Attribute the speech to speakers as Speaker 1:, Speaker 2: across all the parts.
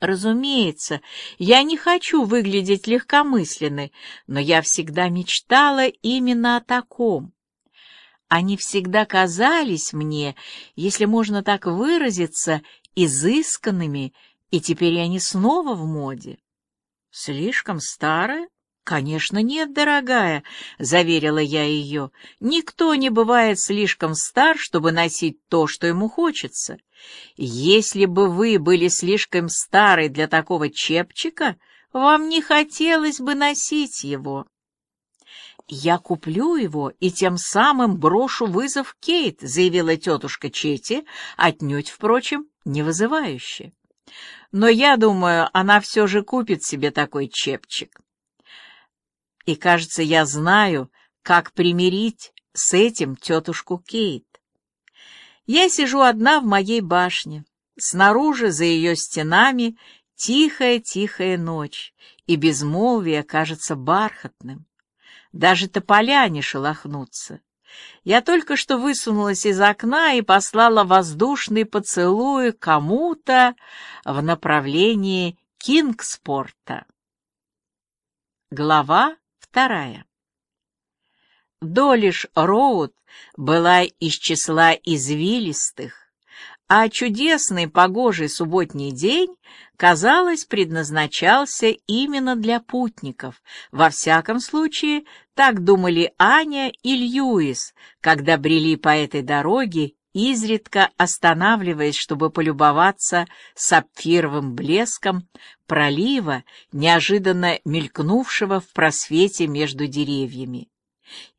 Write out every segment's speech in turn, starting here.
Speaker 1: Разумеется, я не хочу выглядеть легкомысленной, но я всегда мечтала именно о таком. Они всегда казались мне, если можно так выразиться, изысканными, и теперь они снова в моде. Слишком старая? «Конечно нет, дорогая», — заверила я ее. «Никто не бывает слишком стар, чтобы носить то, что ему хочется. Если бы вы были слишком стары для такого чепчика, вам не хотелось бы носить его». «Я куплю его и тем самым брошу вызов Кейт», — заявила тетушка Чети, отнюдь, впрочем, не вызывающе. «Но я думаю, она все же купит себе такой чепчик» и, кажется, я знаю, как примирить с этим тетушку Кейт. Я сижу одна в моей башне. Снаружи, за ее стенами, тихая-тихая ночь, и безмолвие кажется бархатным. Даже тополя не шелохнутся. Я только что высунулась из окна и послала воздушный поцелуй кому-то в направлении Кингспорта. Глава Вторая. Долиш Роуд была из числа извилистых, а чудесный погожий субботний день, казалось, предназначался именно для путников. Во всяком случае, так думали Аня и Льюис, когда брели по этой дороге изредка останавливаясь, чтобы полюбоваться сапфировым блеском пролива, неожиданно мелькнувшего в просвете между деревьями.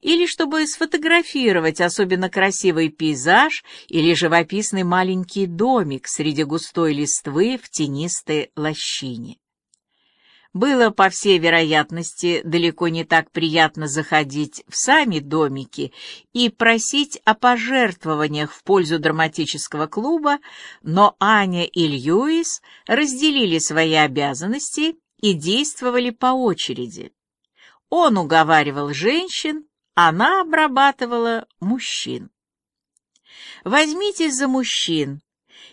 Speaker 1: Или чтобы сфотографировать особенно красивый пейзаж или живописный маленький домик среди густой листвы в тенистой лощине. Было, по всей вероятности, далеко не так приятно заходить в сами домики и просить о пожертвованиях в пользу драматического клуба, но Аня и Льюис разделили свои обязанности и действовали по очереди. Он уговаривал женщин, она обрабатывала мужчин. Возьмитесь за мужчин,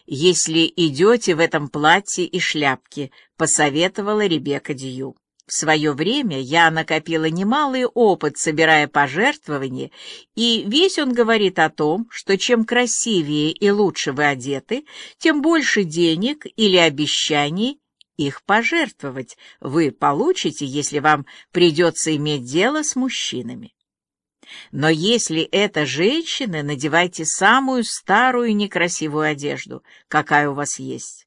Speaker 1: если идете в этом платье и шляпке», — посоветовала Ребекка Дью. В свое время я накопила немалый опыт, собирая пожертвования, и весь он говорит о том, что чем красивее и лучше вы одеты, тем больше денег или обещаний их пожертвовать вы получите, если вам придется иметь дело с мужчинами. Но если это женщины, надевайте самую старую некрасивую одежду, какая у вас есть.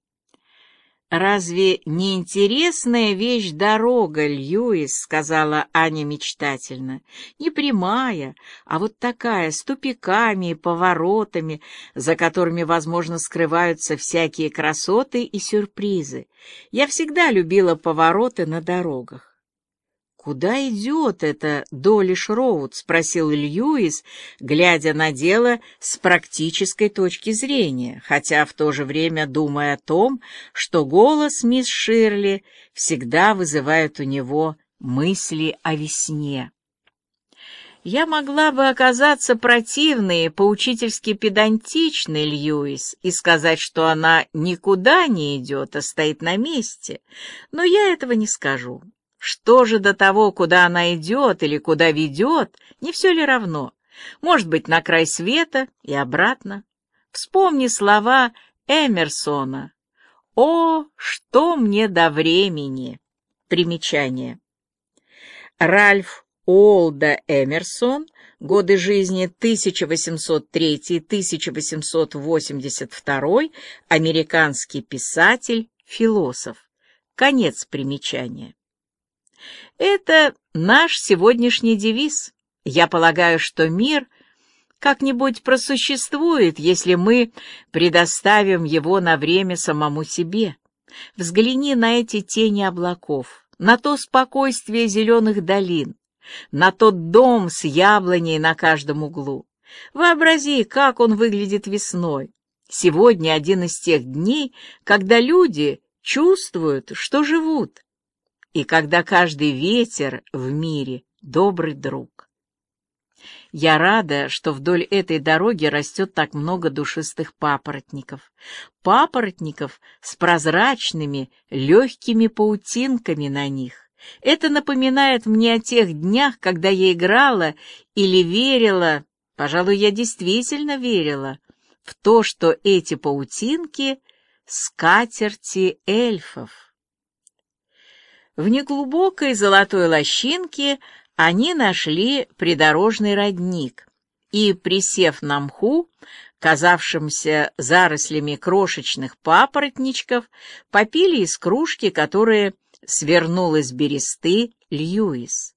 Speaker 1: «Разве не интересная вещь дорога, Льюис?» — сказала Аня мечтательно. «Не прямая, а вот такая, с тупиками и поворотами, за которыми, возможно, скрываются всякие красоты и сюрпризы. Я всегда любила повороты на дорогах. «Куда идет это Долиш Роуд?» — спросил Льюис, глядя на дело с практической точки зрения, хотя в то же время думая о том, что голос мисс Ширли всегда вызывает у него мысли о весне. Я могла бы оказаться противной и поучительски педантичной, Льюис, и сказать, что она никуда не идет, а стоит на месте, но я этого не скажу. Что же до того, куда она идет или куда ведет, не все ли равно? Может быть, на край света и обратно. Вспомни слова Эмерсона. «О, что мне до времени!» Примечание. Ральф Олда Эмерсон, годы жизни 1803-1882, американский писатель, философ. Конец примечания. Это наш сегодняшний девиз. Я полагаю, что мир как-нибудь просуществует, если мы предоставим его на время самому себе. Взгляни на эти тени облаков, на то спокойствие зеленых долин, на тот дом с яблоней на каждом углу. Вообрази, как он выглядит весной. Сегодня один из тех дней, когда люди чувствуют, что живут и когда каждый ветер в мире — добрый друг. Я рада, что вдоль этой дороги растет так много душистых папоротников. Папоротников с прозрачными, легкими паутинками на них. Это напоминает мне о тех днях, когда я играла или верила, пожалуй, я действительно верила, в то, что эти паутинки — скатерти эльфов. В неглубокой золотой лощинке они нашли придорожный родник и, присев на мху, казавшимся зарослями крошечных папоротничков, попили из кружки, которая свернул из бересты Льюис.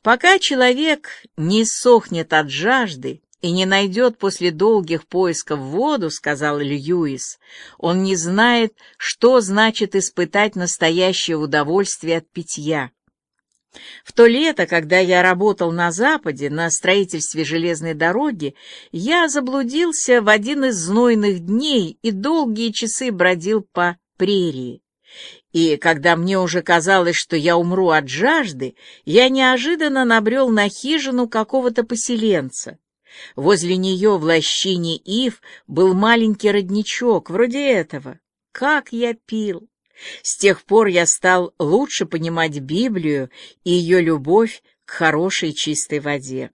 Speaker 1: Пока человек не сохнет от жажды и не найдет после долгих поисков воду, сказал Льюис, он не знает, что значит испытать настоящее удовольствие от питья. В то лето, когда я работал на Западе, на строительстве железной дороги, я заблудился в один из знойных дней и долгие часы бродил по прерии. И когда мне уже казалось, что я умру от жажды, я неожиданно набрел на хижину какого-то поселенца. Возле нее в лощине ив был маленький родничок, вроде этого. Как я пил! С тех пор я стал лучше понимать Библию и ее любовь к хорошей чистой воде.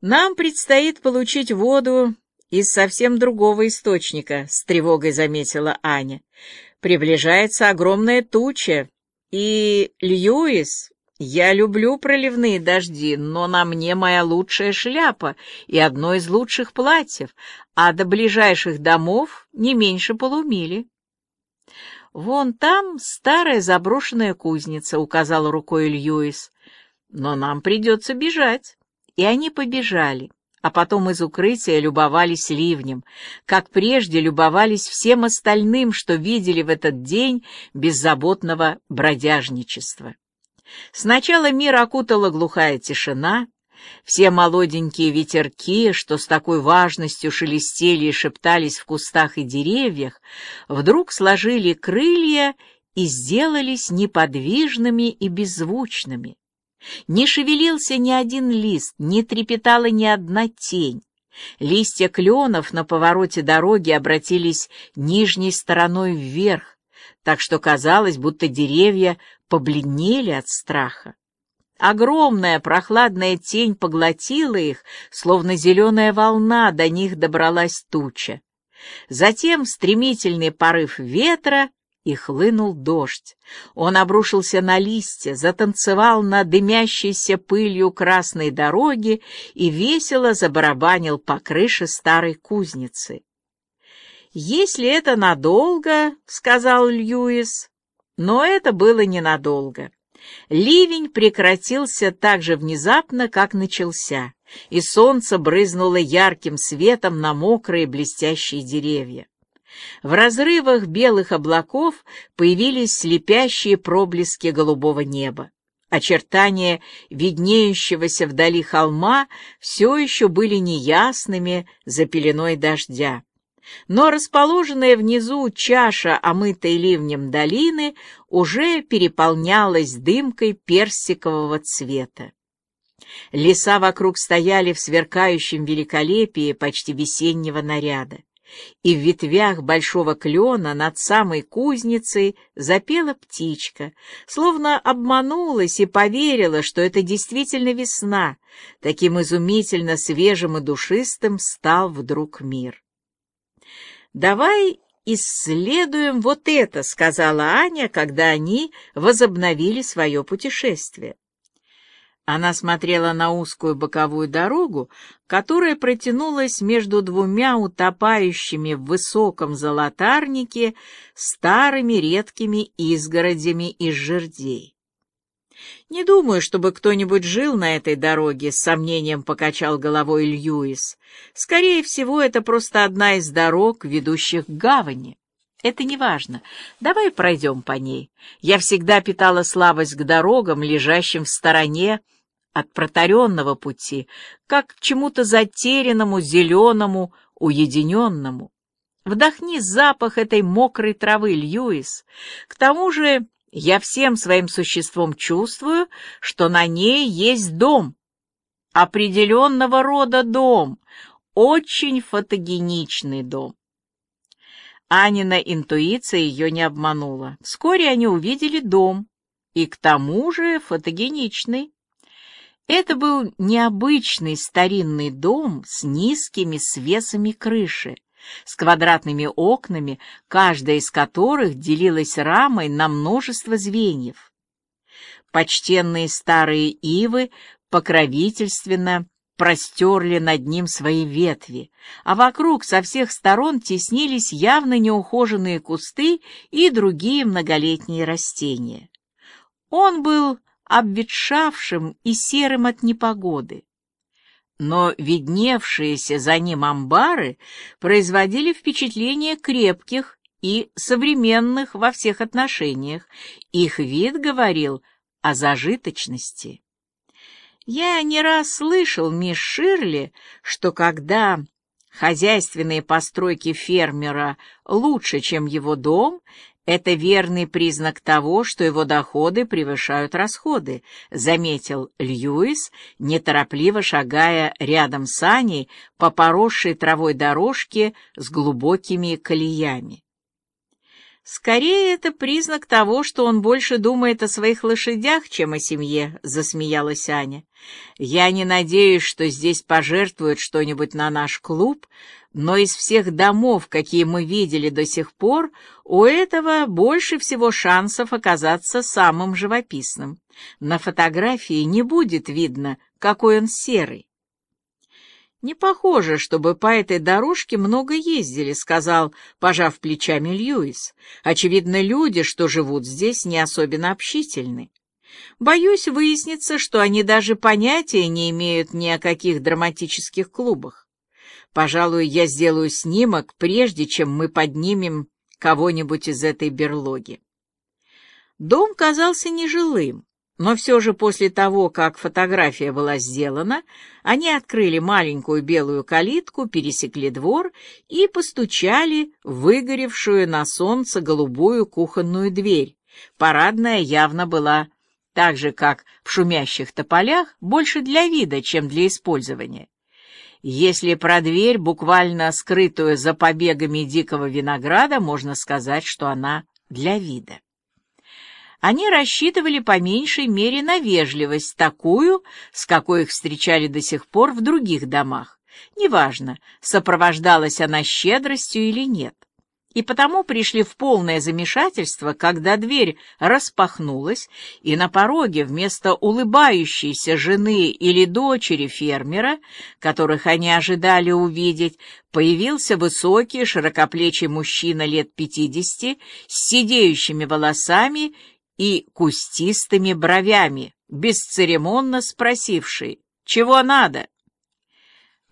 Speaker 1: Нам предстоит получить воду из совсем другого источника, с тревогой заметила Аня. Приближается огромная туча, и, Льюис, я люблю проливные дожди, но на мне моя лучшая шляпа и одно из лучших платьев, а до ближайших домов не меньше полумили. «Вон там старая заброшенная кузница», — указала рукой Льюис. «Но нам придется бежать». И они побежали, а потом из укрытия любовались ливнем, как прежде любовались всем остальным, что видели в этот день беззаботного бродяжничества. Сначала мир окутала глухая тишина, все молоденькие ветерки, что с такой важностью шелестели и шептались в кустах и деревьях, вдруг сложили крылья и сделались неподвижными и беззвучными. Не шевелился ни один лист, не трепетала ни одна тень. Листья кленов на повороте дороги обратились нижней стороной вверх, так что казалось, будто деревья побледнели от страха. Огромная прохладная тень поглотила их, словно зеленая волна до них добралась туча. Затем стремительный порыв ветра, и хлынул дождь. Он обрушился на листья, затанцевал на дымящейся пылью красной дороги и весело забарабанил по крыше старой кузницы. «Если это надолго, — сказал Льюис, — но это было ненадолго. Ливень прекратился так же внезапно, как начался, и солнце брызнуло ярким светом на мокрые блестящие деревья. В разрывах белых облаков появились слепящие проблески голубого неба. Очертания виднеющегося вдали холма все еще были неясными за пеленой дождя. Но расположенная внизу чаша, омытой ливнем долины, уже переполнялась дымкой персикового цвета. Леса вокруг стояли в сверкающем великолепии почти весеннего наряда, и в ветвях большого клена над самой кузницей запела птичка, словно обманулась и поверила, что это действительно весна, таким изумительно свежим и душистым стал вдруг мир. «Давай исследуем вот это», — сказала Аня, когда они возобновили свое путешествие. Она смотрела на узкую боковую дорогу, которая протянулась между двумя утопающими в высоком золотарнике старыми редкими изгородями из жердей. «Не думаю, чтобы кто-нибудь жил на этой дороге», — с сомнением покачал головой Льюис. «Скорее всего, это просто одна из дорог, ведущих к гавани. Это не важно. Давай пройдем по ней. Я всегда питала слабость к дорогам, лежащим в стороне от протаренного пути, как к чему-то затерянному, зеленому, уединенному. Вдохни запах этой мокрой травы, Льюис. К тому же я всем своим существом чувствую, что на ней есть дом. определенного рода дом, очень фотогеничный дом. Анина интуиция ее не обманула. Вскоре они увидели дом, и к тому же фотогеничный. Это был необычный старинный дом с низкими свесами крыши, с квадратными окнами, каждая из которых делилась рамой на множество звеньев. Почтенные старые ивы покровительственно простерли над ним свои ветви, а вокруг со всех сторон теснились явно неухоженные кусты и другие многолетние растения. Он был обветшавшим и серым от непогоды. Но видневшиеся за ним амбары производили впечатление крепких и современных во всех отношениях. Их вид говорил о зажиточности. Я не раз слышал, мисс Ширли, что когда хозяйственные постройки фермера лучше, чем его дом, это верный признак того, что его доходы превышают расходы, заметил Льюис, неторопливо шагая рядом с Аней по поросшей травой дорожке с глубокими колеями. «Скорее, это признак того, что он больше думает о своих лошадях, чем о семье», — засмеялась Аня. «Я не надеюсь, что здесь пожертвуют что-нибудь на наш клуб, но из всех домов, какие мы видели до сих пор, у этого больше всего шансов оказаться самым живописным. На фотографии не будет видно, какой он серый. «Не похоже, чтобы по этой дорожке много ездили», — сказал, пожав плечами Льюис. «Очевидно, люди, что живут здесь, не особенно общительны. Боюсь, выяснится, что они даже понятия не имеют ни о каких драматических клубах. Пожалуй, я сделаю снимок, прежде чем мы поднимем кого-нибудь из этой берлоги». Дом казался нежилым. Но все же после того, как фотография была сделана, они открыли маленькую белую калитку, пересекли двор и постучали в выгоревшую на солнце голубую кухонную дверь. Парадная явно была, так же как в шумящих тополях, больше для вида, чем для использования. Если про дверь, буквально скрытую за побегами дикого винограда, можно сказать, что она для вида. Они рассчитывали по меньшей мере на вежливость, такую, с какой их встречали до сих пор в других домах. Неважно, сопровождалась она щедростью или нет. И потому пришли в полное замешательство, когда дверь распахнулась, и на пороге вместо улыбающейся жены или дочери фермера, которых они ожидали увидеть, появился высокий, широкоплечий мужчина лет пятидесяти с сидеющими волосами и кустистыми бровями, бесцеремонно спросивший «Чего надо?»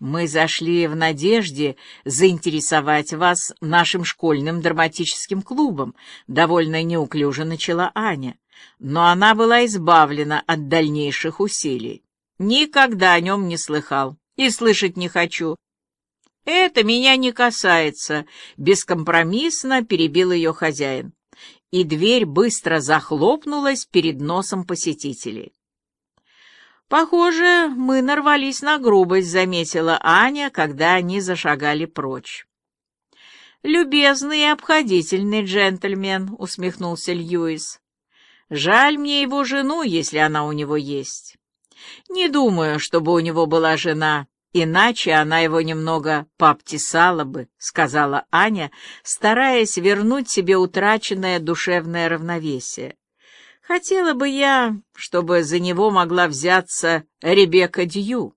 Speaker 1: «Мы зашли в надежде заинтересовать вас нашим школьным драматическим клубом», довольно неуклюже начала Аня, но она была избавлена от дальнейших усилий. «Никогда о нем не слыхал и слышать не хочу». «Это меня не касается», — бескомпромиссно перебил ее хозяин и дверь быстро захлопнулась перед носом посетителей. «Похоже, мы нарвались на грубость», — заметила Аня, когда они зашагали прочь. «Любезный и обходительный джентльмен», — усмехнулся Льюис. «Жаль мне его жену, если она у него есть. Не думаю, чтобы у него была жена, Иначе она его немного пообтесала бы, — сказала Аня, стараясь вернуть себе утраченное душевное равновесие. Хотела бы я, чтобы за него могла взяться Ребекка Дью.